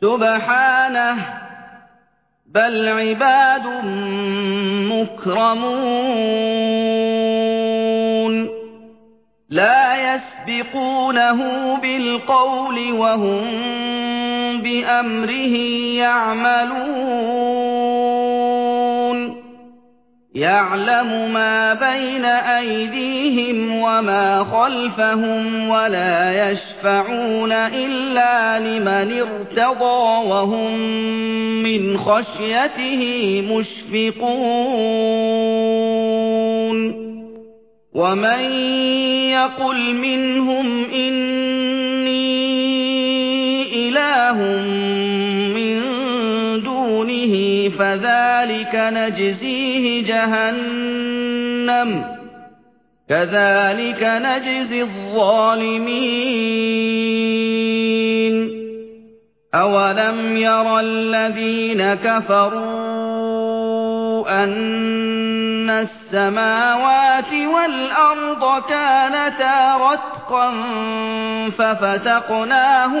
سبحانه بل عباد مكرمون. لا يسبقونه بالقول وهم بأمره يعملون. يعلم ما بين أيديهم وما خلفهم ولا يشفعون إلا لمن ارتضى وهم من خشيته مشفقون. ومن يقل منهم فذلك نجزيه جهنم. كذلك نجزي الظالمين. أولم ير الذين كفروا أن السماوات والأرض كانتا رتقا ففتقناهما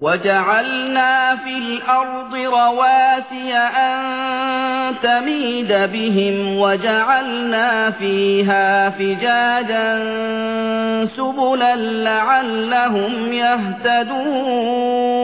وجعلنا في الأرض رواسي أن تميد بهم وجعلنا فيها فجاجا سبلا لعلهم يهتدون